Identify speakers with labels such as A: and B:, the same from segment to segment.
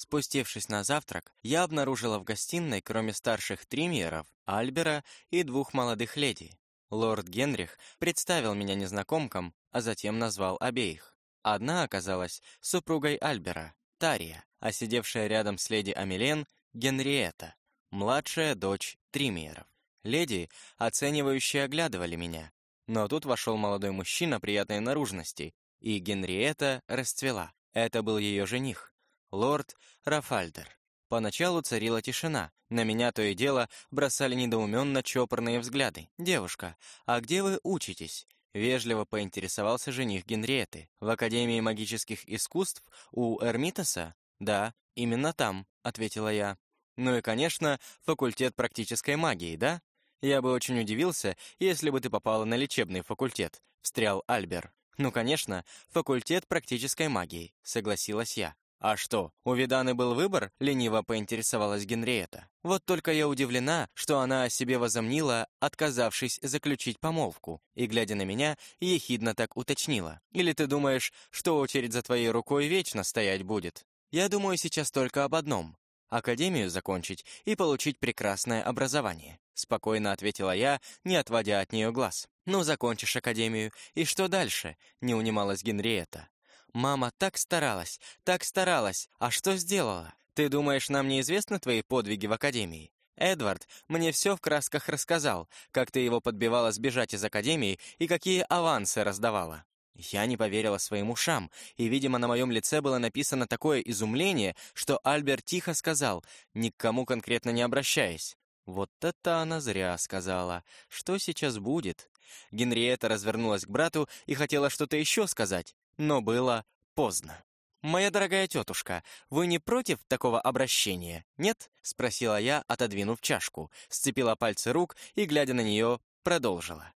A: Спустившись на завтрак, я обнаружила в гостиной, кроме старших тримьеров, Альбера и двух молодых леди. Лорд Генрих представил меня незнакомкам, а затем назвал обеих. Одна оказалась супругой Альбера, Тария, а сидевшая рядом с леди Амелен — Генриетта, младшая дочь Тримиеров. Леди, оценивающие, оглядывали меня. Но тут вошел молодой мужчина приятной наружности, и Генриетта расцвела. Это был ее жених, лорд Рафальдер. Поначалу царила тишина. На меня то и дело бросали недоуменно чопорные взгляды. «Девушка, а где вы учитесь?» Вежливо поинтересовался жених Генриеты. «В Академии магических искусств у Эрмитаса?» «Да, именно там», — ответила я. «Ну и, конечно, факультет практической магии, да?» «Я бы очень удивился, если бы ты попала на лечебный факультет», — встрял Альбер. «Ну, конечно, факультет практической магии», — согласилась я. «А что, у Виданы был выбор?» — лениво поинтересовалась Генриетта. Вот только я удивлена, что она о себе возомнила, отказавшись заключить помолвку, и, глядя на меня, ехидно так уточнила. «Или ты думаешь, что очередь за твоей рукой вечно стоять будет?» «Я думаю сейчас только об одном академию закончить и получить прекрасное образование», спокойно ответила я, не отводя от нее глаз. «Ну, закончишь академию, и что дальше?» не унималась Генриетта. «Мама так старалась, так старалась, а что сделала? Ты думаешь, нам неизвестны твои подвиги в академии?» Эдвард мне все в красках рассказал, как ты его подбивала сбежать из академии и какие авансы раздавала. Я не поверила своим ушам, и, видимо, на моем лице было написано такое изумление, что Альберт тихо сказал, ни к кому конкретно не обращаясь. Вот это она зря сказала. Что сейчас будет? Генриетта развернулась к брату и хотела что-то еще сказать, но было поздно. «Моя дорогая тетушка, вы не против такого обращения, нет?» — спросила я, отодвинув чашку, сцепила пальцы рук и, глядя на нее, продолжила.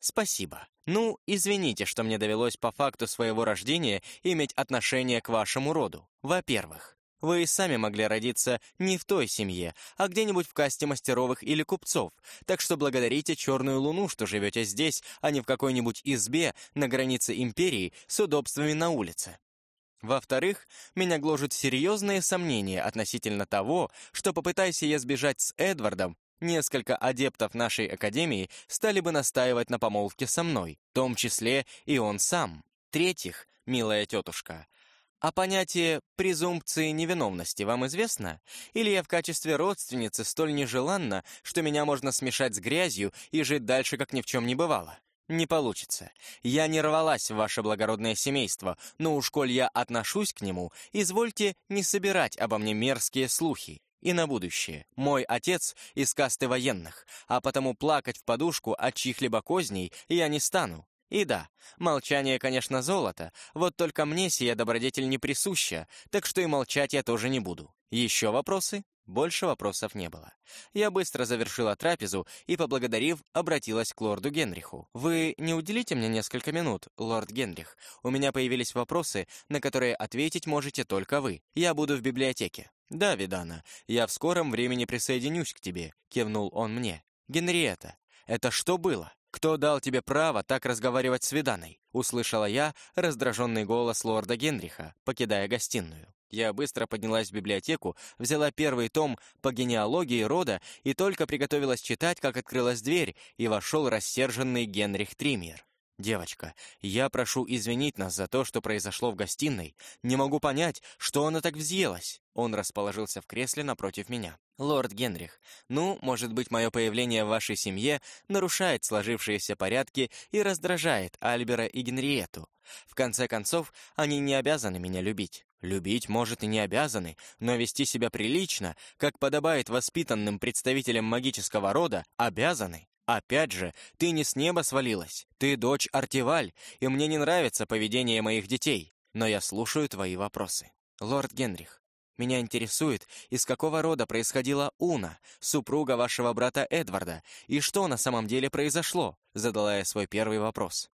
A: «Спасибо. Ну, извините, что мне довелось по факту своего рождения иметь отношение к вашему роду. Во-первых, вы и сами могли родиться не в той семье, а где-нибудь в касте мастеровых или купцов, так что благодарите черную луну, что живете здесь, а не в какой-нибудь избе на границе империи с удобствами на улице. Во-вторых, меня гложут серьезные сомнения относительно того, что попытайся я сбежать с Эдвардом, Несколько адептов нашей академии стали бы настаивать на помолвке со мной, в том числе и он сам. третьих милая тетушка, а понятие презумпции невиновности вам известно? Или я в качестве родственницы столь нежеланна, что меня можно смешать с грязью и жить дальше, как ни в чем не бывало? Не получится. Я не рвалась в ваше благородное семейство, но уж коль я отношусь к нему, извольте не собирать обо мне мерзкие слухи. И на будущее. Мой отец из касты военных, а потому плакать в подушку от чьих-либо козней я не стану. И да, молчание, конечно, золото, вот только мне сия добродетель не присуща, так что и молчать я тоже не буду. Еще вопросы? Больше вопросов не было. Я быстро завершила трапезу и, поблагодарив, обратилась к лорду Генриху. «Вы не уделите мне несколько минут, лорд Генрих? У меня появились вопросы, на которые ответить можете только вы. Я буду в библиотеке». «Да, Видана, я в скором времени присоединюсь к тебе», — кивнул он мне. «Генриетта, это что было? Кто дал тебе право так разговаривать с Виданой?» — услышала я раздраженный голос лорда Генриха, покидая гостиную. Я быстро поднялась в библиотеку, взяла первый том по генеалогии рода и только приготовилась читать, как открылась дверь, и вошел рассерженный Генрих Триммер. «Девочка, я прошу извинить нас за то, что произошло в гостиной. Не могу понять, что она так взъелась». Он расположился в кресле напротив меня. «Лорд Генрих, ну, может быть, мое появление в вашей семье нарушает сложившиеся порядки и раздражает Альбера и Генриету. В конце концов, они не обязаны меня любить. Любить, может, и не обязаны, но вести себя прилично, как подобает воспитанным представителям магического рода, обязаны. Опять же, ты не с неба свалилась. Ты дочь Артиваль, и мне не нравится поведение моих детей. Но я слушаю твои вопросы. Лорд Генрих, меня интересует, из какого рода происходила Уна, супруга вашего брата Эдварда, и что на самом деле произошло, задала я свой первый вопрос.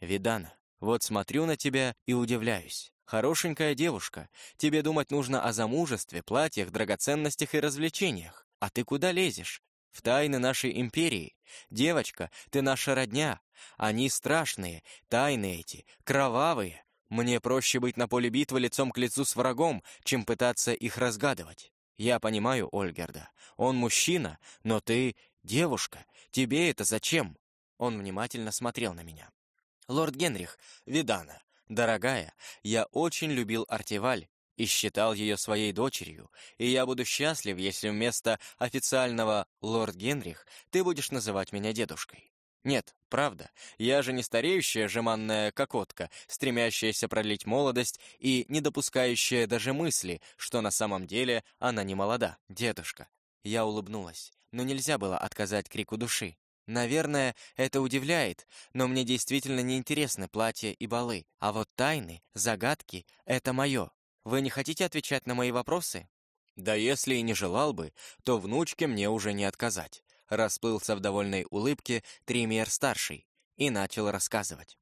A: Видана, вот смотрю на тебя и удивляюсь. Хорошенькая девушка, тебе думать нужно о замужестве, платьях, драгоценностях и развлечениях. А ты куда лезешь? в тайны нашей империи. Девочка, ты наша родня. Они страшные, тайны эти, кровавые. Мне проще быть на поле битвы лицом к лицу с врагом, чем пытаться их разгадывать. Я понимаю Ольгерда. Он мужчина, но ты девушка. Тебе это зачем?» Он внимательно смотрел на меня. «Лорд Генрих, Видана, дорогая, я очень любил Артиваль и считал ее своей дочерью, и я буду счастлив, если вместо официального «Лорд Генрих» ты будешь называть меня дедушкой. Нет, правда, я же не стареющая жеманная кокотка, стремящаяся продлить молодость и не допускающая даже мысли, что на самом деле она не молода, дедушка. Я улыбнулась, но нельзя было отказать крику души. Наверное, это удивляет, но мне действительно не интересны платья и балы, а вот тайны, загадки — это мое. Вы не хотите отвечать на мои вопросы? Да если и не желал бы, то внучке мне уже не отказать. Расплылся в довольной улыбке Тример-старший и начал рассказывать.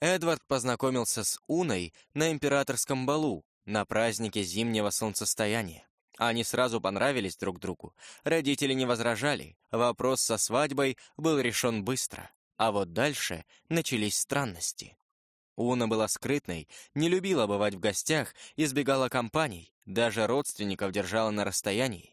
A: Эдвард познакомился с Уной на императорском балу, на празднике зимнего солнцестояния. Они сразу понравились друг другу. Родители не возражали. Вопрос со свадьбой был решен быстро. А вот дальше начались странности. Уна была скрытной, не любила бывать в гостях, избегала компаний, даже родственников держала на расстоянии.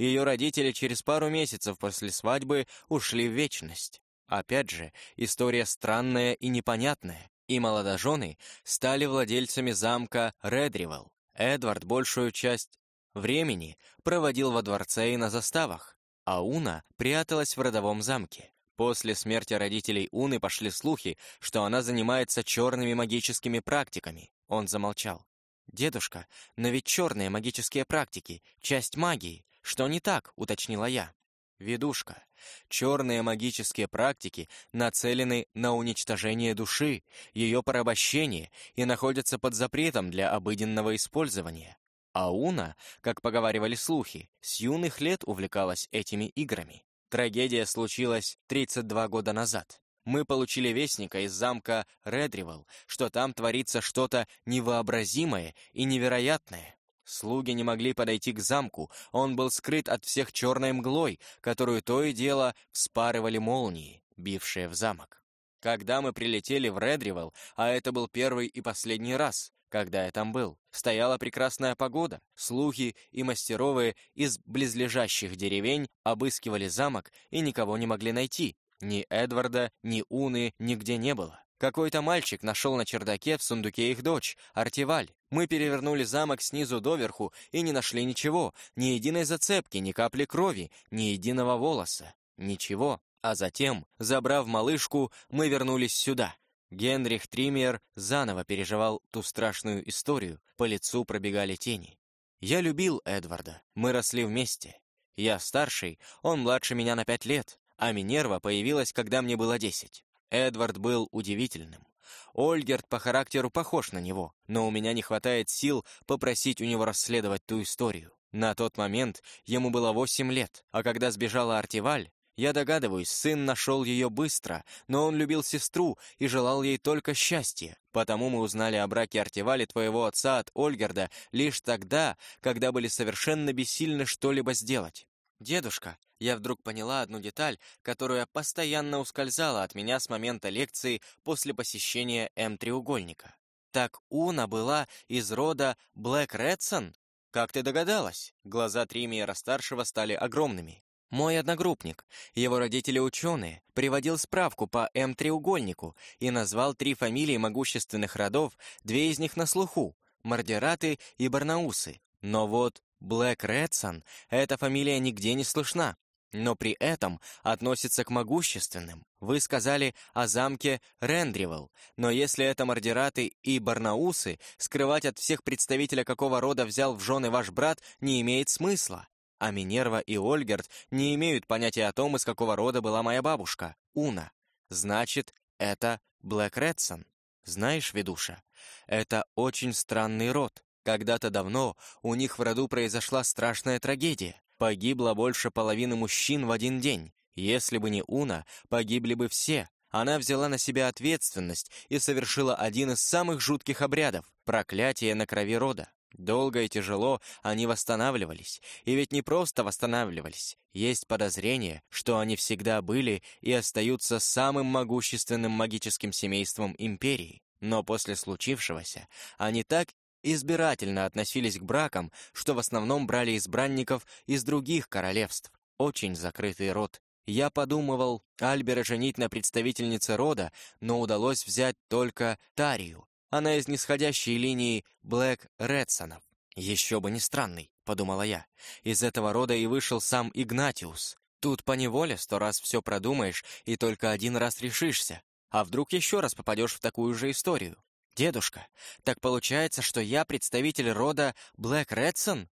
A: Ее родители через пару месяцев после свадьбы ушли в вечность. Опять же, история странная и непонятная, и молодожены стали владельцами замка Редривелл. Эдвард большую часть времени проводил во дворце и на заставах, а Уна пряталась в родовом замке. После смерти родителей Уны пошли слухи, что она занимается черными магическими практиками. Он замолчал. «Дедушка, но ведь черные магические практики — часть магии. Что не так?» — уточнила я. «Ведушка, черные магические практики нацелены на уничтожение души, ее порабощение и находятся под запретом для обыденного использования. А Уна, как поговаривали слухи, с юных лет увлекалась этими играми. Трагедия случилась 32 года назад. Мы получили вестника из замка Редривал, что там творится что-то невообразимое и невероятное. Слуги не могли подойти к замку, он был скрыт от всех черной мглой, которую то и дело вспарывали молнии, бившие в замок. Когда мы прилетели в Редривал, а это был первый и последний раз, когда я там был. Стояла прекрасная погода. Слухи и мастеровые из близлежащих деревень обыскивали замок и никого не могли найти. Ни Эдварда, ни Уны нигде не было. Какой-то мальчик нашел на чердаке в сундуке их дочь, Артиваль. Мы перевернули замок снизу доверху и не нашли ничего, ни единой зацепки, ни капли крови, ни единого волоса. Ничего. А затем, забрав малышку, мы вернулись сюда. Генрих Триммер заново переживал ту страшную историю, по лицу пробегали тени. Я любил Эдварда, мы росли вместе. Я старший, он младше меня на пять лет, а Минерва появилась, когда мне было десять. Эдвард был удивительным. Ольгерт по характеру похож на него, но у меня не хватает сил попросить у него расследовать ту историю. На тот момент ему было восемь лет, а когда сбежала Артиваль, я догадываюсь, сын нашел ее быстро, но он любил сестру и желал ей только счастья. Потому мы узнали о браке Артивали твоего отца от Ольгерда лишь тогда, когда были совершенно бессильны что-либо сделать. Дедушка, я вдруг поняла одну деталь, которая постоянно ускользала от меня с момента лекции после посещения М-треугольника. Так Уна была из рода Блэк Редсон? Как ты догадалась? Глаза Тримиера-старшего стали огромными. Мой одногруппник, его родители ученые, приводил справку по М-треугольнику и назвал три фамилии могущественных родов, две из них на слуху — Мардераты и Барнаусы. Но вот Блэк Редсон, эта фамилия нигде не слышна, но при этом относится к могущественным. Вы сказали о замке Рендривелл, но если это Мардераты и Барнаусы, скрывать от всех представителя, какого рода взял в жены ваш брат, не имеет смысла. А Минерва и Ольгерт не имеют понятия о том, из какого рода была моя бабушка, Уна. Значит, это Блэк Редсон. Знаешь, ведуша, это очень странный род. Когда-то давно у них в роду произошла страшная трагедия. Погибло больше половины мужчин в один день. Если бы не Уна, погибли бы все. Она взяла на себя ответственность и совершила один из самых жутких обрядов — проклятие на крови рода. Долго и тяжело они восстанавливались, и ведь не просто восстанавливались. Есть подозрение, что они всегда были и остаются самым могущественным магическим семейством империи. Но после случившегося они так избирательно относились к бракам, что в основном брали избранников из других королевств. Очень закрытый род. Я подумывал Альбера женить на представительнице рода, но удалось взять только Тарию. Она из нисходящей линии Блэк Редсонов. «Еще бы не странный», — подумала я. «Из этого рода и вышел сам Игнатиус. Тут по неволе сто раз все продумаешь и только один раз решишься. А вдруг еще раз попадешь в такую же историю? Дедушка, так получается, что я представитель рода Блэк Редсон?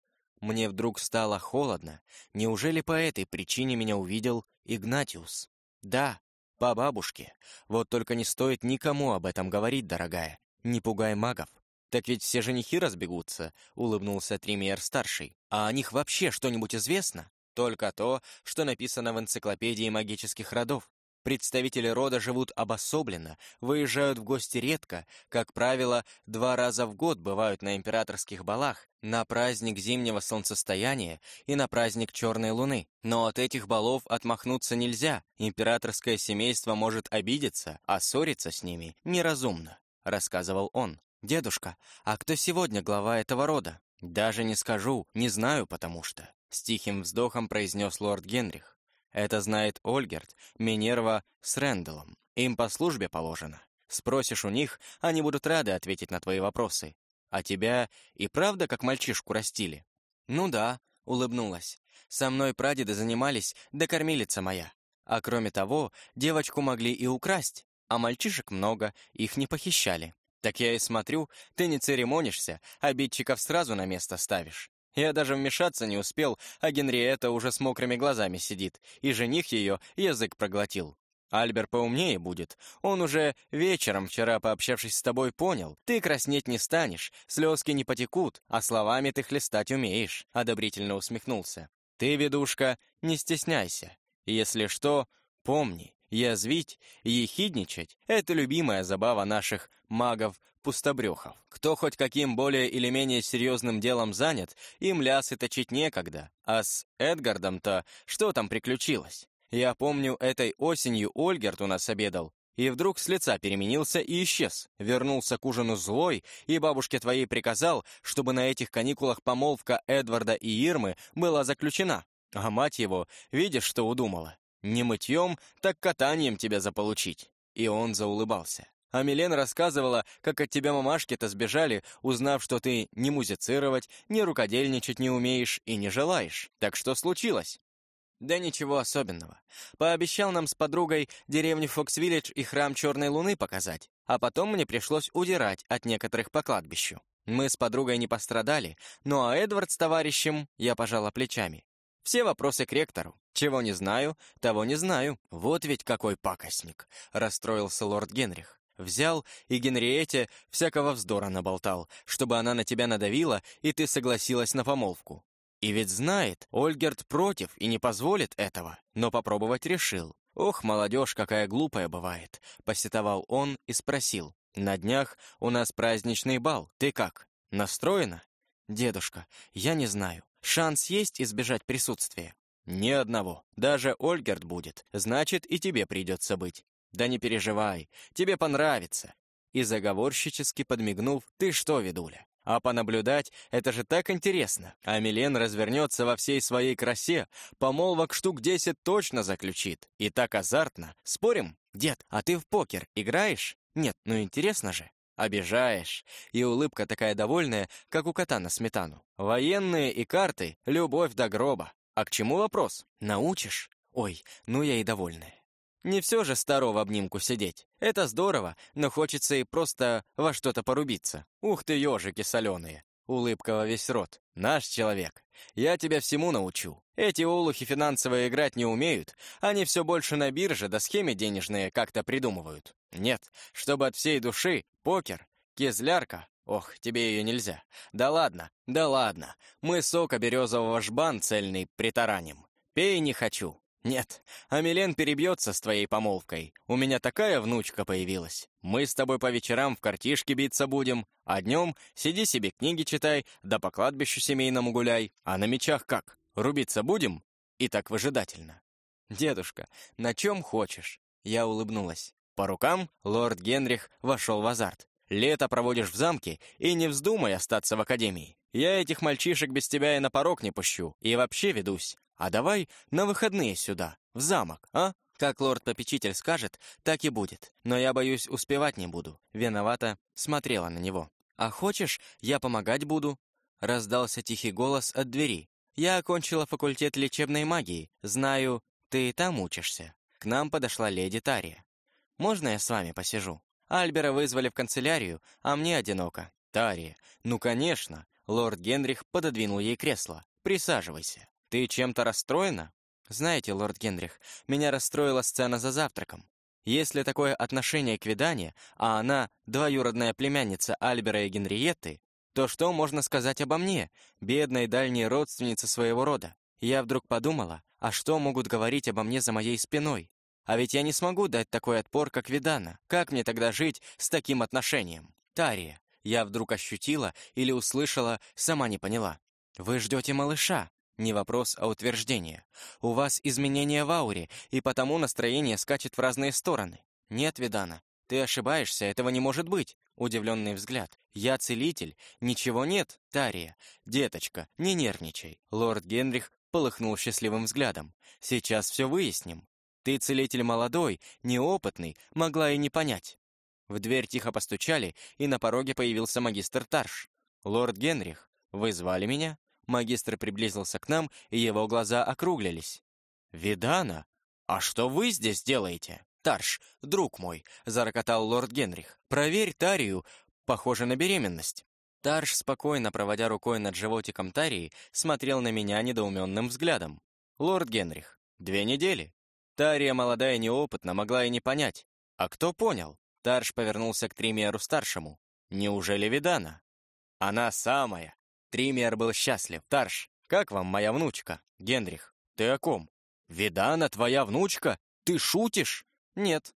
A: Мне вдруг стало холодно. Неужели по этой причине меня увидел Игнатиус? Да, по бабушке. Вот только не стоит никому об этом говорить, дорогая. Не пугай магов. «Так ведь все женихи разбегутся», — улыбнулся Тримиер-старший. «А о них вообще что-нибудь известно?» «Только то, что написано в энциклопедии магических родов. Представители рода живут обособленно, выезжают в гости редко, как правило, два раза в год бывают на императорских балах, на праздник зимнего солнцестояния и на праздник черной луны. Но от этих балов отмахнуться нельзя, императорское семейство может обидеться, а ссориться с ними неразумно, рассказывал он. «Дедушка, а кто сегодня глава этого рода?» «Даже не скажу, не знаю, потому что...» С тихим вздохом произнес лорд Генрих. Это знает Ольгерт, Минерва с Рэндаллом. Им по службе положено. Спросишь у них, они будут рады ответить на твои вопросы. А тебя и правда как мальчишку растили? Ну да, улыбнулась. Со мной прадеды занимались, да кормилица моя. А кроме того, девочку могли и украсть, а мальчишек много, их не похищали. Так я и смотрю, ты не церемонишься, обидчиков сразу на место ставишь. Я даже вмешаться не успел, а Генриетта уже с мокрыми глазами сидит, и жених ее язык проглотил. Альбер поумнее будет. Он уже вечером, вчера пообщавшись с тобой, понял. Ты краснеть не станешь, слезки не потекут, а словами ты хлестать умеешь», — одобрительно усмехнулся. «Ты, ведушка, не стесняйся. Если что, помни, язвить ехидничать — это любимая забава наших магов-пустобрехов. Кто хоть каким более или менее серьезным делом занят, им лясы точить некогда. А с Эдгардом-то что там приключилось? Я помню, этой осенью Ольгерт у нас обедал, и вдруг с лица переменился и исчез. Вернулся к ужину злой, и бабушке твоей приказал, чтобы на этих каникулах помолвка Эдварда и Ирмы была заключена. А мать его, видишь, что удумала? Не мытьем, так катанием тебя заполучить. И он заулыбался. А Милен рассказывала, как от тебя мамашки-то сбежали, узнав, что ты ни музицировать, ни рукодельничать не умеешь и не желаешь. Так что случилось? Да ничего особенного. Пообещал нам с подругой деревню Фоксвиллидж и храм Черной Луны показать, а потом мне пришлось удирать от некоторых по кладбищу. Мы с подругой не пострадали, ну а Эдвард с товарищем, я пожала плечами. Все вопросы к ректору. Чего не знаю, того не знаю. Вот ведь какой пакостник, расстроился лорд Генрих. Взял и Генриете всякого вздора наболтал, чтобы она на тебя надавила, и ты согласилась на помолвку. И ведь знает, Ольгерт против и не позволит этого, но попробовать решил. «Ох, молодежь, какая глупая бывает», — посетовал он и спросил. «На днях у нас праздничный бал, ты как, настроена?» «Дедушка, я не знаю. Шанс есть избежать присутствия?» «Ни одного. Даже Ольгерт будет. Значит, и тебе придется быть. «Да не переживай, тебе понравится». И заговорщически подмигнув, «Ты что, ведуля? А понаблюдать — это же так интересно. А Милен развернется во всей своей красе, помолвок штук десять точно заключит. И так азартно. Спорим? Дед, а ты в покер играешь? Нет, ну интересно же. Обижаешь. И улыбка такая довольная, как у кота на сметану. Военные и карты — любовь до гроба. А к чему вопрос? Научишь? Ой, ну я и довольная. Не все же старого обнимку сидеть. Это здорово, но хочется и просто во что-то порубиться. Ух ты, ежики соленые. Улыбка во весь рот. Наш человек. Я тебя всему научу. Эти олухи финансово играть не умеют. Они все больше на бирже да схеме денежные как-то придумывают. Нет, чтобы от всей души, покер, кизлярка. Ох, тебе ее нельзя. Да ладно, да ладно. Мы сока березового жбан цельный притараним. Пей не хочу. «Нет, Амелен перебьется с твоей помолвкой. У меня такая внучка появилась. Мы с тобой по вечерам в картишке биться будем, а днем сиди себе книги читай, да по кладбищу семейному гуляй. А на мечах как? Рубиться будем?» И так выжидательно. «Дедушка, на чем хочешь?» Я улыбнулась. По рукам лорд Генрих вошел в азарт. Лето проводишь в замке и не вздумай остаться в академии. Я этих мальчишек без тебя и на порог не пущу, и вообще ведусь. А давай на выходные сюда, в замок, а? Как лорд-попечитель скажет, так и будет. Но я боюсь, успевать не буду. Виновата смотрела на него. А хочешь, я помогать буду? Раздался тихий голос от двери. Я окончила факультет лечебной магии. Знаю, ты и там учишься. К нам подошла леди Тария. Можно я с вами посижу? Альбера вызвали в канцелярию, а мне одиноко. Тария, ну конечно. Лорд Генрих пододвинул ей кресло. Присаживайся. Ты чем-то расстроена? Знаете, лорд Генрих, меня расстроила сцена за завтраком. Если такое отношение к Видане, а она двоюродная племянница Альбера и Генриетты, то что можно сказать обо мне, бедной дальней родственнице своего рода? Я вдруг подумала, а что могут говорить обо мне за моей спиной? А ведь я не смогу дать такой отпор, как Видана. Как мне тогда жить с таким отношением? Тария, я вдруг ощутила или услышала, сама не поняла. Вы ждете малыша. Не вопрос, а утверждение. У вас изменения в ауре, и потому настроение скачет в разные стороны. Нет, Видана, ты ошибаешься, этого не может быть. Удивленный взгляд. Я целитель. Ничего нет, Тария. Деточка, не нервничай. Лорд Генрих полыхнул счастливым взглядом. Сейчас все выясним. Ты целитель молодой, неопытный, могла и не понять. В дверь тихо постучали, и на пороге появился магистр Тарш. «Лорд Генрих, вы звали меня?» Магистр приблизился к нам, и его глаза округлились. «Видана? А что вы здесь делаете?» «Тарш, друг мой», — зарокотал лорд Генрих, — «проверь Тарию, похоже на беременность». Тарш, спокойно проводя рукой над животиком Тарии, смотрел на меня недоуменным взглядом. «Лорд Генрих, две недели. Тария, молодая и неопытна, могла и не понять. А кто понял? Тарш повернулся к Тримиеру-старшему. Неужели Видана? Она самая. Тримиер был счастлив. Тарш, как вам моя внучка? Генрих, ты о ком? Видана твоя внучка? Ты шутишь? Нет.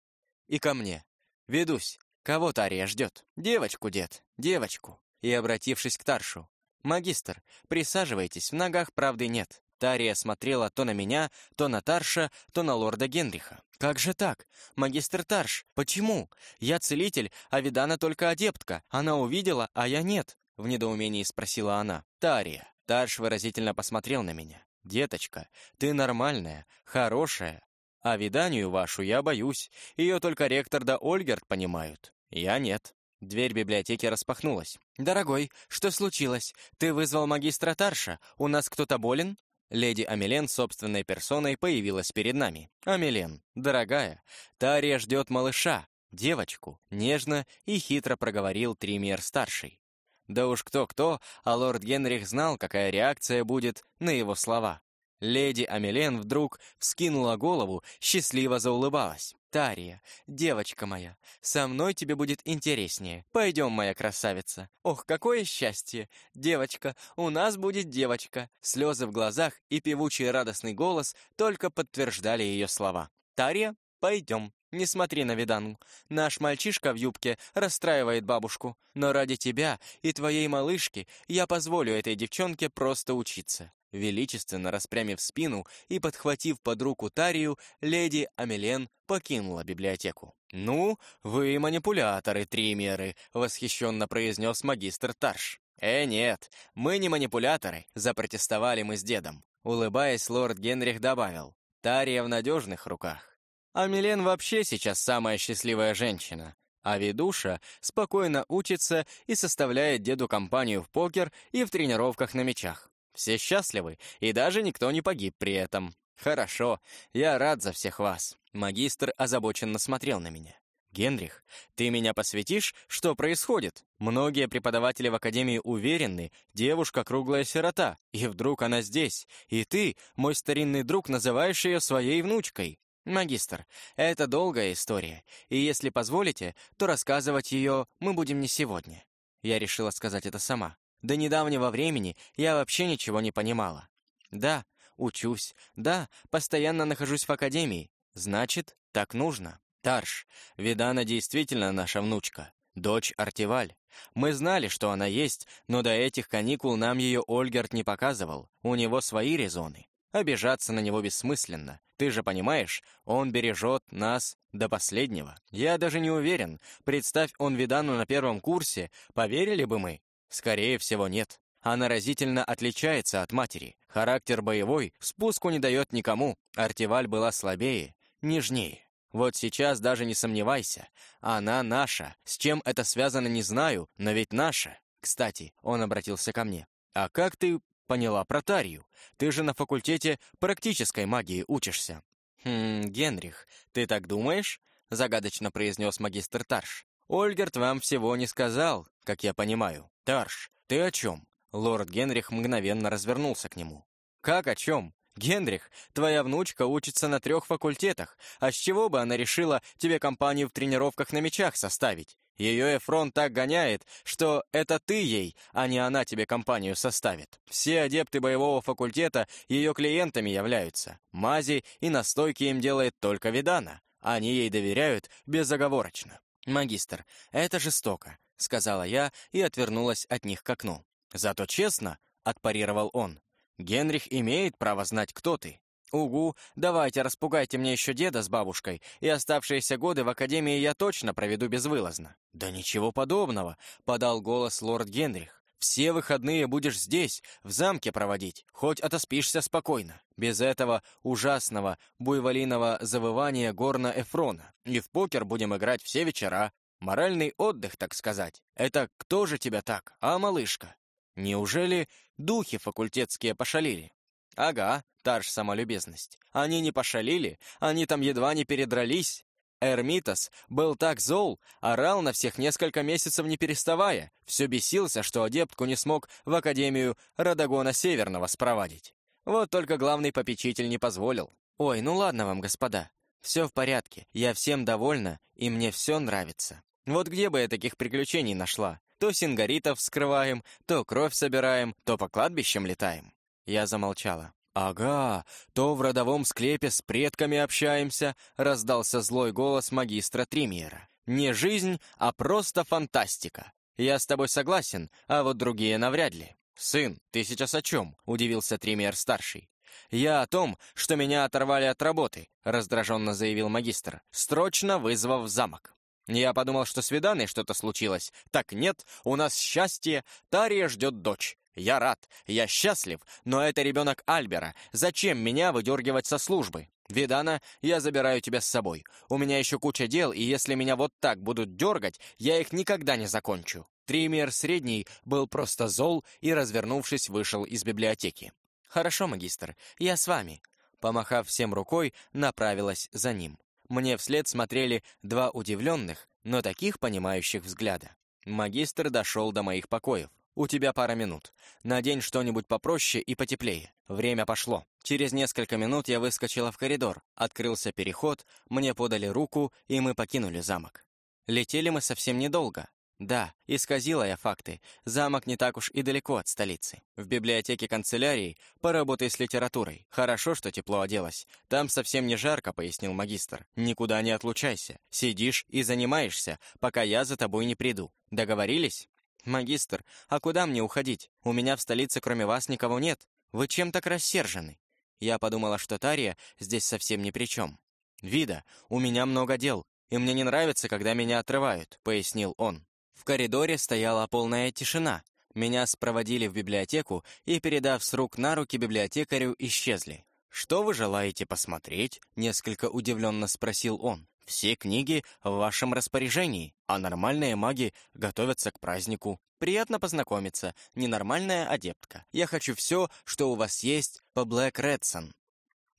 A: И ко мне. Ведусь. Кого Тария ждет? Девочку, дед, девочку. И, обратившись к Таршу. Магистр, присаживайтесь, в ногах правды нет. Тария смотрела то на меня, то на Тарша, то на лорда Генриха. «Как же так? Магистр Тарш, почему? Я целитель, а Видана только адептка. Она увидела, а я нет», — в недоумении спросила она. «Тария». Тарш выразительно посмотрел на меня. «Деточка, ты нормальная, хорошая. А виданию вашу я боюсь. Ее только ректор да Ольгерт понимают. Я нет». Дверь библиотеки распахнулась. «Дорогой, что случилось? Ты вызвал магистра Тарша? У нас кто-то болен?» Леди Амелен собственной персоной появилась перед нами. «Амелен, дорогая, Тария ждет малыша, девочку», нежно и хитро проговорил Тримьер-старший. Да уж кто-кто, а лорд Генрих знал, какая реакция будет на его слова. Леди Амелен вдруг вскинула голову, счастливо заулыбалась. «Тария, девочка моя, со мной тебе будет интереснее. Пойдем, моя красавица. Ох, какое счастье! Девочка, у нас будет девочка!» Слезы в глазах и певучий радостный голос только подтверждали ее слова. «Тария, пойдем!» Не смотри на Видану. Наш мальчишка в юбке расстраивает бабушку. Но ради тебя и твоей малышки я позволю этой девчонке просто учиться. Величественно распрямив спину и подхватив под руку Тарию, леди Амелен покинула библиотеку. «Ну, вы манипуляторы, тримеры», — восхищенно произнес магистр Тарш. «Э, нет, мы не манипуляторы», — запротестовали мы с дедом. Улыбаясь, лорд Генрих добавил, «Тария в надежных руках». Амелен вообще сейчас самая счастливая женщина, а ведуша спокойно учится и составляет деду компанию в покер и в тренировках на мячах. Все счастливы, и даже никто не погиб при этом. Хорошо, я рад за всех вас. Магистр озабоченно смотрел на меня. «Генрих, ты меня посвятишь, что происходит? Многие преподаватели в Академии уверены, девушка круглая сирота, и вдруг она здесь, и ты, мой старинный друг, называешь ее своей внучкой. Магистр, это долгая история, и если позволите, то рассказывать ее мы будем не сегодня». Я решила сказать это сама. До недавнего времени я вообще ничего не понимала. Да, учусь, да, постоянно нахожусь в академии. Значит, так нужно. Тарш, Видана действительно наша внучка, дочь Артиваль. Мы знали, что она есть, но до этих каникул нам ее Ольгерт не показывал. У него свои резоны. Обижаться на него бессмысленно. Ты же понимаешь, он бережет нас до последнего. Я даже не уверен. Представь, он Видану на первом курсе, поверили бы мы? Скорее всего, нет. Она разительно отличается от матери. Характер боевой, спуску не дает никому. Артиваль была слабее, нежнее. Вот сейчас даже не сомневайся. Она наша. С чем это связано, не знаю, но ведь наша. Кстати, он обратился ко мне. «А как ты поняла про Тарью? Ты же на факультете практической магии учишься». «Хм, Генрих, ты так думаешь?» — загадочно произнес магистр Тарш. «Ольгерт вам всего не сказал, как я понимаю. Тарш, ты о чем?» Лорд Генрих мгновенно развернулся к нему. «Как о чем? Генрих, твоя внучка учится на трех факультетах, а с чего бы она решила тебе компанию в тренировках на мечах составить? Ее Эфрон так гоняет, что это ты ей, а не она тебе компанию составит. Все адепты боевого факультета ее клиентами являются. Мази и настойки им делает только Видана. Они ей доверяют безоговорочно. «Магистр, это жестоко», — сказала я и отвернулась от них к окну. «Зато честно», — отпарировал он, — «Генрих имеет право знать, кто ты. «Угу, давайте распугайте мне еще деда с бабушкой, и оставшиеся годы в Академии я точно проведу безвылазно». «Да ничего подобного», — подал голос лорд Генрих. «Все выходные будешь здесь, в замке проводить, хоть отоспишься спокойно, без этого ужасного буйволиного завывания горна Эфрона. И в покер будем играть все вечера. Моральный отдых, так сказать. Это кто же тебя так, а, малышка? Неужели духи факультетские пошалили?» «Ага, та же самолюбезность. Они не пошалили, они там едва не передрались. Эрмитас был так зол, орал на всех несколько месяцев не переставая, все бесился, что адептку не смог в Академию Радагона Северного спровадить. Вот только главный попечитель не позволил. «Ой, ну ладно вам, господа. Все в порядке, я всем довольна, и мне все нравится. Вот где бы я таких приключений нашла? То сингаритов вскрываем, то кровь собираем, то по кладбищам летаем». Я замолчала. «Ага, то в родовом склепе с предками общаемся», — раздался злой голос магистра Тримьера. «Не жизнь, а просто фантастика. Я с тобой согласен, а вот другие навряд ли». «Сын, ты сейчас о чем?» — удивился Тримьер-старший. «Я о том, что меня оторвали от работы», — раздраженно заявил магистр, строчно вызвав в замок. Я подумал, что с Виданой что-то случилось. Так нет, у нас счастье, Тария ждет дочь. Я рад, я счастлив, но это ребенок Альбера. Зачем меня выдергивать со службы? Видана, я забираю тебя с собой. У меня еще куча дел, и если меня вот так будут дергать, я их никогда не закончу». Тример Средний был просто зол и, развернувшись, вышел из библиотеки. «Хорошо, магистр, я с вами». Помахав всем рукой, направилась за ним. Мне вслед смотрели два удивленных, но таких понимающих взгляда. Магистр дошел до моих покоев. «У тебя пара минут. Надень что-нибудь попроще и потеплее. Время пошло». Через несколько минут я выскочила в коридор. Открылся переход, мне подали руку, и мы покинули замок. Летели мы совсем недолго. Да, исказила я факты. Замок не так уж и далеко от столицы. В библиотеке канцелярии поработай с литературой. Хорошо, что тепло оделась. Там совсем не жарко, пояснил магистр. Никуда не отлучайся. Сидишь и занимаешься, пока я за тобой не приду. Договорились? «Магистр, а куда мне уходить? У меня в столице кроме вас никого нет. Вы чем так рассержены?» Я подумала, что Тария здесь совсем ни при чем. «Вида, у меня много дел, и мне не нравится, когда меня отрывают», — пояснил он. В коридоре стояла полная тишина. Меня спроводили в библиотеку и, передав с рук на руки библиотекарю, исчезли. «Что вы желаете посмотреть?» — несколько удивленно спросил он. Все книги в вашем распоряжении, а нормальные маги готовятся к празднику. Приятно познакомиться, ненормальная адептка. Я хочу все, что у вас есть по Блэк Редсон».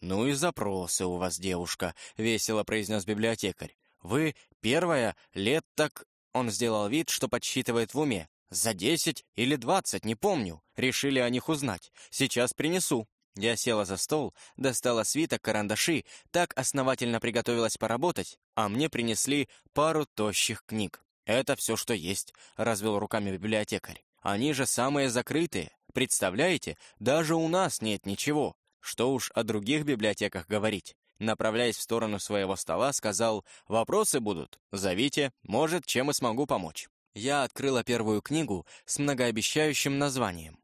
A: «Ну и запросы у вас, девушка», — весело произнес библиотекарь. «Вы первая, лет так...» Он сделал вид, что подсчитывает в уме. «За десять или двадцать, не помню. Решили о них узнать. Сейчас принесу». Я села за стол, достала свиток, карандаши, так основательно приготовилась поработать, а мне принесли пару тощих книг. «Это все, что есть», — развел руками библиотекарь. «Они же самые закрытые. Представляете, даже у нас нет ничего. Что уж о других библиотеках говорить». Направляясь в сторону своего стола, сказал, «Вопросы будут? Зовите, может, чем и смогу помочь». Я открыла первую книгу с многообещающим названием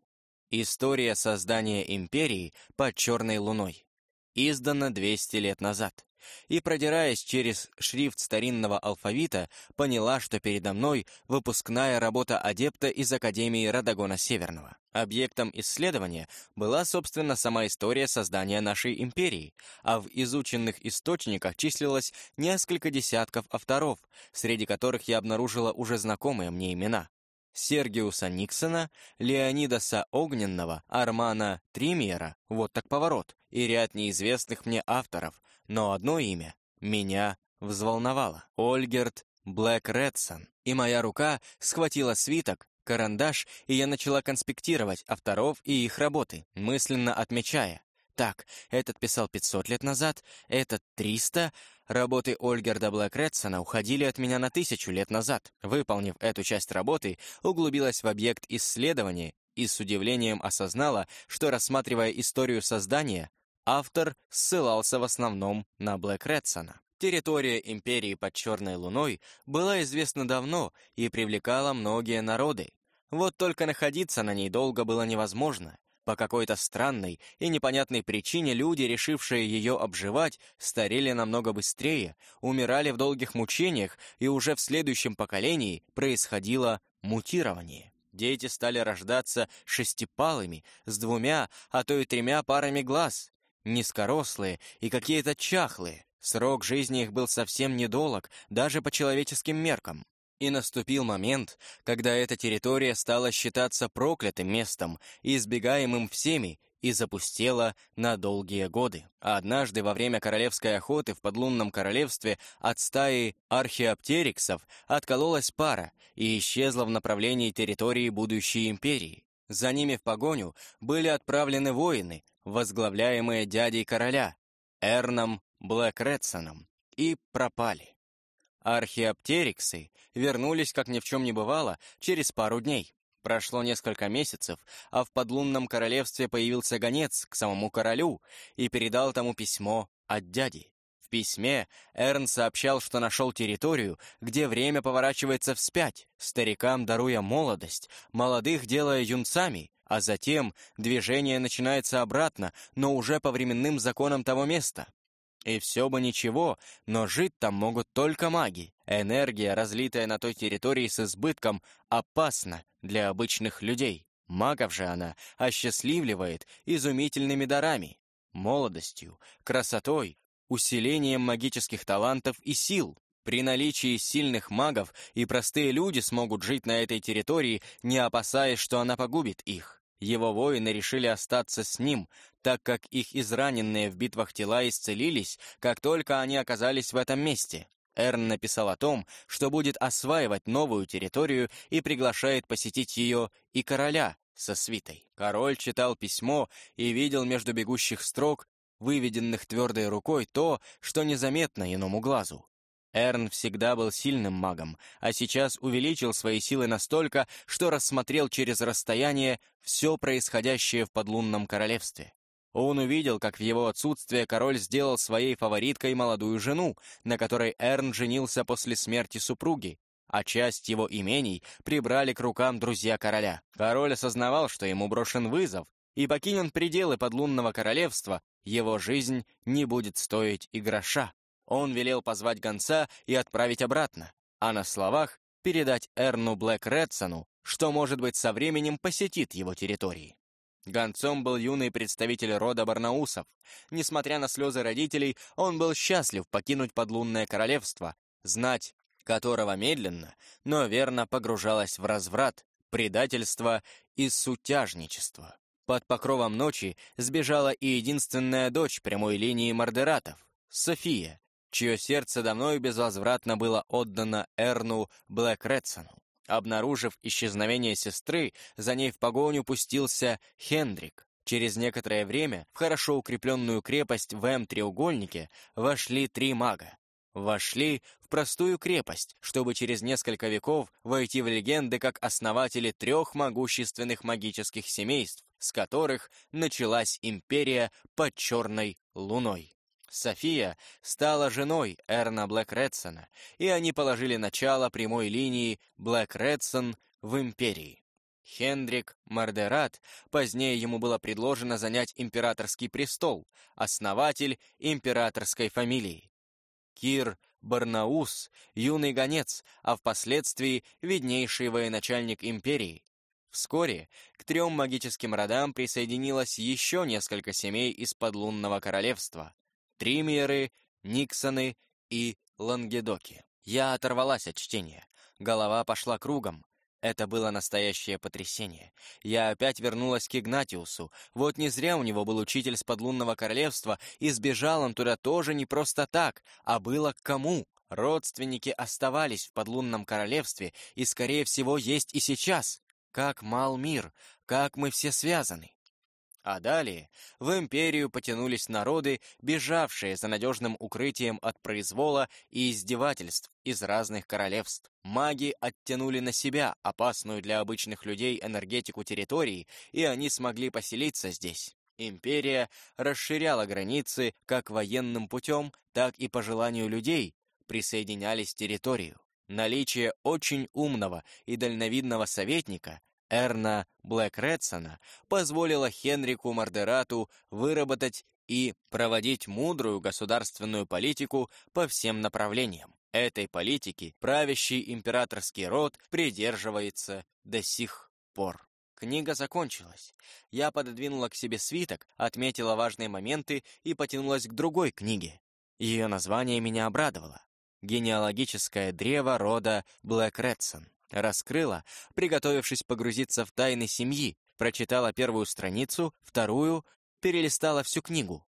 A: История создания империи под черной луной. Издана 200 лет назад и, продираясь через шрифт старинного алфавита, поняла, что передо мной выпускная работа адепта из Академии Радагона Северного. Объектом исследования была, собственно, сама история создания нашей империи, а в изученных источниках числилось несколько десятков авторов, среди которых я обнаружила уже знакомые мне имена. Сергиуса Никсона, Леонидаса Огненного, Армана Тримиера, вот так поворот, и ряд неизвестных мне авторов, но одно имя меня взволновало. Ольгерт Блэк Редсон. И моя рука схватила свиток, карандаш, и я начала конспектировать авторов и их работы, мысленно отмечая. Так, этот писал 500 лет назад, этот 300, Работы Ольгерда Блэкредсона уходили от меня на тысячу лет назад. Выполнив эту часть работы, углубилась в объект исследования и с удивлением осознала, что, рассматривая историю создания, автор ссылался в основном на Блэкредсона. Территория империи под Черной Луной была известна давно и привлекала многие народы. Вот только находиться на ней долго было невозможно. По какой-то странной и непонятной причине люди, решившие ее обживать, старели намного быстрее, умирали в долгих мучениях, и уже в следующем поколении происходило мутирование. Дети стали рождаться шестипалыми, с двумя, а то и тремя парами глаз, низкорослые и какие-то чахлые. Срок жизни их был совсем недолг, даже по человеческим меркам. И наступил момент, когда эта территория стала считаться проклятым местом, избегаемым всеми, и запустела на долгие годы. А однажды во время королевской охоты в подлунном королевстве от стаи археоптериксов откололась пара и исчезла в направлении территории будущей империи. За ними в погоню были отправлены воины, возглавляемые дядей короля, Эрном Блэкредсоном, и пропали. Археоптериксы вернулись, как ни в чем не бывало, через пару дней. Прошло несколько месяцев, а в подлунном королевстве появился гонец к самому королю и передал тому письмо от дяди. В письме Эрн сообщал, что нашел территорию, где время поворачивается вспять, старикам даруя молодость, молодых делая юнцами, а затем движение начинается обратно, но уже по временным законам того места. И все бы ничего, но жить там могут только маги. Энергия, разлитая на той территории с избытком, опасна для обычных людей. Магов же она осчастливливает изумительными дарами, молодостью, красотой, усилением магических талантов и сил. При наличии сильных магов и простые люди смогут жить на этой территории, не опасаясь, что она погубит их. Его воины решили остаться с ним, так как их израненные в битвах тела исцелились, как только они оказались в этом месте. Эрн написал о том, что будет осваивать новую территорию и приглашает посетить ее и короля со свитой. Король читал письмо и видел между бегущих строк, выведенных твердой рукой, то, что незаметно иному глазу. Эрн всегда был сильным магом, а сейчас увеличил свои силы настолько, что рассмотрел через расстояние все происходящее в подлунном королевстве. Он увидел, как в его отсутствие король сделал своей фавориткой молодую жену, на которой Эрн женился после смерти супруги, а часть его имений прибрали к рукам друзья короля. Король осознавал, что ему брошен вызов, и покинен пределы подлунного королевства, его жизнь не будет стоить и гроша. Он велел позвать гонца и отправить обратно, а на словах передать Эрну Блэк Редсону, что, может быть, со временем посетит его территории. Гонцом был юный представитель рода Барнаусов. Несмотря на слезы родителей, он был счастлив покинуть подлунное королевство, знать которого медленно, но верно погружалась в разврат, предательство и сутяжничество. Под покровом ночи сбежала и единственная дочь прямой линии Мардератов, София, чье сердце давно и безвозвратно было отдано Эрну Блэкредсону. Обнаружив исчезновение сестры, за ней в погоню пустился Хендрик. Через некоторое время в хорошо укрепленную крепость в М-треугольнике вошли три мага. Вошли в простую крепость, чтобы через несколько веков войти в легенды как основатели трех могущественных магических семейств, с которых началась империя под Черной Луной. София стала женой Эрна Блэк-Редсона, и они положили начало прямой линии Блэк-Редсон в империи. Хендрик Мардерат, позднее ему было предложено занять императорский престол, основатель императорской фамилии. Кир Барнаус, юный гонец, а впоследствии виднейший военачальник империи. Вскоре к трем магическим родам присоединилось еще несколько семей из подлунного королевства — Тримиеры, Никсоны и Лангедоки. Я оторвалась от чтения. Голова пошла кругом. Это было настоящее потрясение. Я опять вернулась к Игнатиусу. Вот не зря у него был учитель с подлунного королевства, и сбежал он туда тоже не просто так, а было к кому. Родственники оставались в подлунном королевстве, и, скорее всего, есть и сейчас. Как мал мир, как мы все связаны. А далее в империю потянулись народы, бежавшие за надежным укрытием от произвола и издевательств из разных королевств. Маги оттянули на себя опасную для обычных людей энергетику территории, и они смогли поселиться здесь. Империя расширяла границы как военным путем, так и по желанию людей, присоединялись территорию. Наличие очень умного и дальновидного советника Эрна Блэкредсона позволило Хенрику Мардерату выработать и проводить мудрую государственную политику по всем направлениям. Этой политики правящий императорский род придерживается до сих пор. Книга закончилась. Я пододвинула к себе свиток, отметила важные моменты и потянулась к другой книге. Ее название меня обрадовало. «Генеалогическое древо рода Блэк Раскрыла, приготовившись погрузиться в тайны семьи, прочитала первую страницу, вторую, перелистала всю книгу.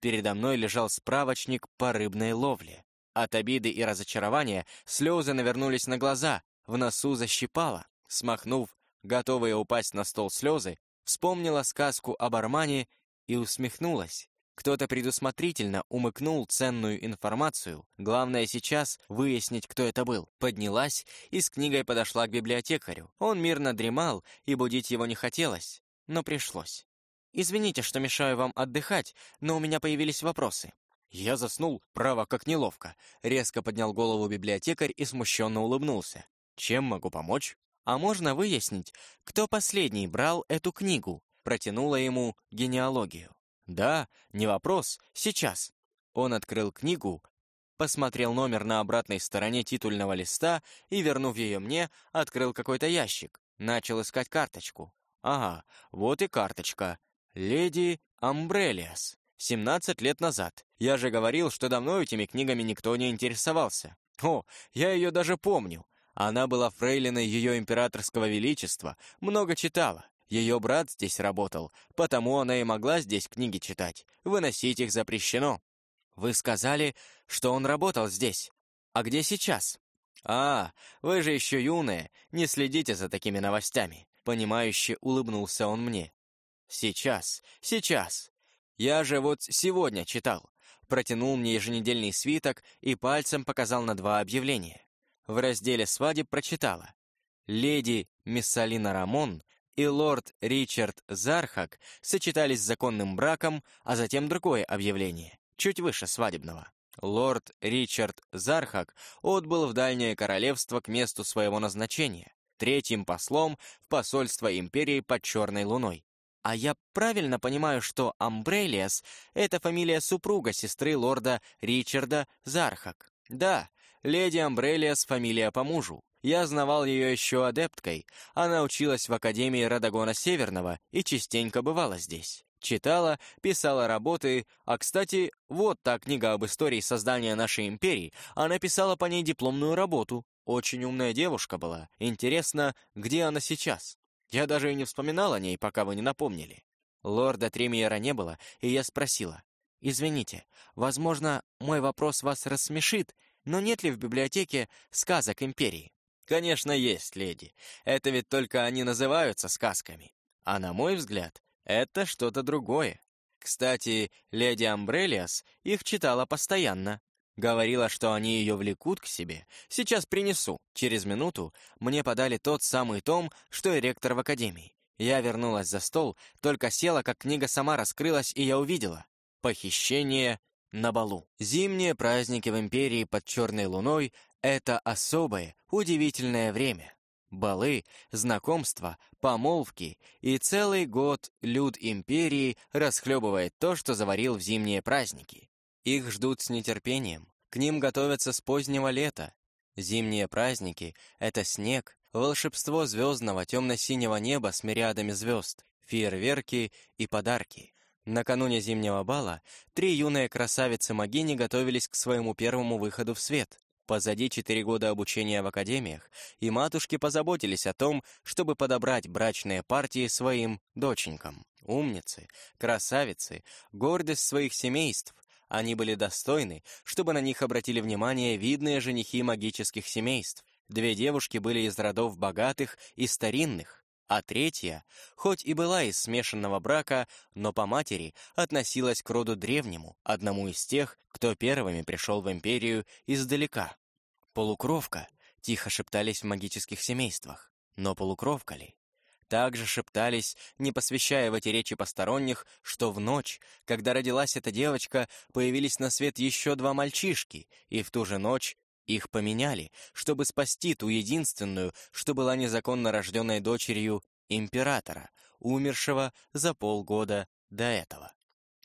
A: Передо мной лежал справочник по рыбной ловле. От обиды и разочарования слезы навернулись на глаза, в носу защипало. Смахнув, готовые упасть на стол слезы, вспомнила сказку об Армане и усмехнулась. Кто-то предусмотрительно умыкнул ценную информацию. Главное сейчас выяснить, кто это был. Поднялась и с книгой подошла к библиотекарю. Он мирно дремал, и будить его не хотелось, но пришлось. «Извините, что мешаю вам отдыхать, но у меня появились вопросы». Я заснул, право, как неловко. Резко поднял голову библиотекарь и смущенно улыбнулся. «Чем могу помочь?» «А можно выяснить, кто последний брал эту книгу?» Протянула ему генеалогию. «Да, не вопрос, сейчас». Он открыл книгу, посмотрел номер на обратной стороне титульного листа и, вернув ее мне, открыл какой-то ящик. Начал искать карточку. Ага, вот и карточка. Леди Амбрелиас. 17 лет назад. Я же говорил, что давно этими книгами никто не интересовался. О, я ее даже помню. Она была фрейлиной ее императорского величества, много читала. Ее брат здесь работал, потому она и могла здесь книги читать. Выносить их запрещено. Вы сказали, что он работал здесь. А где сейчас? А, вы же еще юные, не следите за такими новостями. Понимающе улыбнулся он мне. Сейчас, сейчас. Я же вот сегодня читал. Протянул мне еженедельный свиток и пальцем показал на два объявления. В разделе свадеб прочитала. Леди Миссалина Рамон и лорд Ричард Зархак сочетались с законным браком, а затем другое объявление, чуть выше свадебного. Лорд Ричард Зархак отбыл в Дальнее Королевство к месту своего назначения, третьим послом в посольство империи под Черной Луной. А я правильно понимаю, что Амбрелиас — это фамилия супруга сестры лорда Ричарда Зархак? Да, леди Амбрелиас — фамилия по мужу. Я знавал ее еще адепткой. Она училась в Академии Радагона Северного и частенько бывала здесь. Читала, писала работы, а, кстати, вот та книга об истории создания нашей империи, она писала по ней дипломную работу. Очень умная девушка была. Интересно, где она сейчас? Я даже и не вспоминал о ней, пока вы не напомнили. Лорда Тремиера не было, и я спросила. «Извините, возможно, мой вопрос вас рассмешит, но нет ли в библиотеке сказок империи?» Конечно, есть, леди. Это ведь только они называются сказками. А на мой взгляд, это что-то другое. Кстати, леди Амбрелиас их читала постоянно. Говорила, что они ее влекут к себе. Сейчас принесу. Через минуту мне подали тот самый том, что и ректор в академии. Я вернулась за стол, только села, как книга сама раскрылась, и я увидела. Похищение на балу. Зимние праздники в империи под черной луной это особое, удивительное время. Балы, знакомства, помолвки и целый год люд империи расхлебывает то, что заварил в зимние праздники. Их ждут с нетерпением, к ним готовятся с позднего лета. Зимние праздники — это снег, волшебство звездного темно-синего неба с мириадами звезд, фейерверки и подарки. Накануне зимнего бала три юные красавицы-могини готовились к своему первому выходу в свет. Позади четыре года обучения в академиях, и матушки позаботились о том, чтобы подобрать брачные партии своим доченькам. Умницы, красавицы, гордость своих семейств, они были достойны, чтобы на них обратили внимание видные женихи магических семейств. Две девушки были из родов богатых и старинных, а третья, хоть и была из смешанного брака, но по матери относилась к роду древнему, одному из тех, кто первыми пришел в империю издалека. «Полукровка», — тихо шептались в магических семействах. Но полукровка ли? Также шептались, не посвящая в эти речи посторонних, что в ночь, когда родилась эта девочка, появились на свет еще два мальчишки, и в ту же ночь их поменяли, чтобы спасти ту единственную, что была незаконно рожденной дочерью императора, умершего за полгода до этого.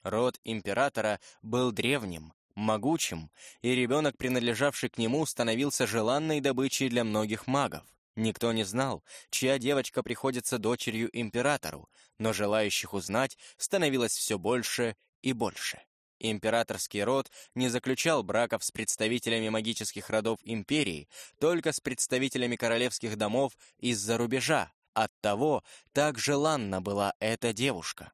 A: Род императора был древним, могучим, и ребенок, принадлежавший к нему, становился желанной добычей для многих магов. Никто не знал, чья девочка приходится дочерью императору, но желающих узнать становилось все больше и больше. Императорский род не заключал браков с представителями магических родов империи, только с представителями королевских домов из-за рубежа. Оттого так желанна была эта девушка.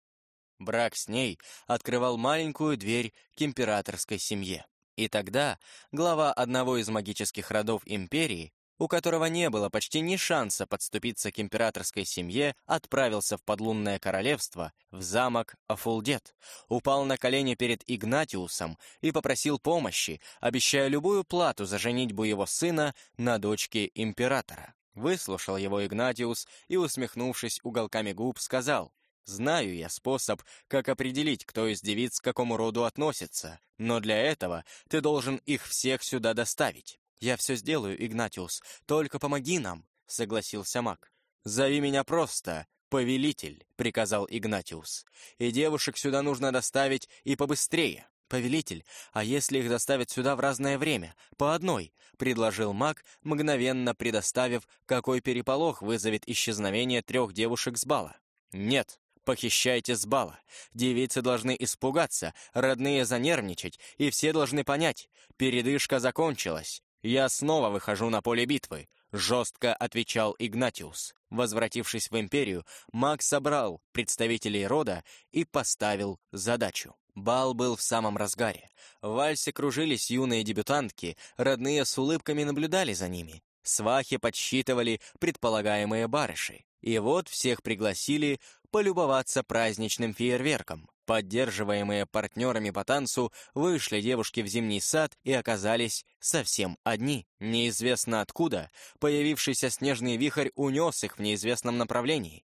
A: Брак с ней открывал маленькую дверь к императорской семье. И тогда глава одного из магических родов империи у которого не было почти ни шанса подступиться к императорской семье, отправился в подлунное королевство, в замок Афулдет, упал на колени перед Игнатиусом и попросил помощи, обещая любую плату за женитьбу его сына на дочке императора. Выслушал его Игнатиус и, усмехнувшись уголками губ, сказал, «Знаю я способ, как определить, кто из девиц к какому роду относится, но для этого ты должен их всех сюда доставить. «Я все сделаю, Игнатиус, только помоги нам», — согласился маг. «Зови меня просто «Повелитель», — приказал Игнатиус. «И девушек сюда нужно доставить и побыстрее». «Повелитель, а если их доставят сюда в разное время, по одной?» — предложил маг, мгновенно предоставив, какой переполох вызовет исчезновение трех девушек с бала. «Нет», похищайте с бала. Девицы должны испугаться, родные занервничать, и все должны понять, передышка закончилась. «Я снова выхожу на поле битвы», — жестко отвечал Игнатиус. Возвратившись в империю, Макс собрал представителей рода и поставил задачу. Бал был в самом разгаре. В вальсе кружились юные дебютантки, родные с улыбками наблюдали за ними. Свахи подсчитывали предполагаемые барыши. И вот всех пригласили полюбоваться праздничным фейерверком. Поддерживаемые партнерами по танцу, вышли девушки в зимний сад и оказались совсем одни. Неизвестно откуда, появившийся снежный вихрь унес их в неизвестном направлении.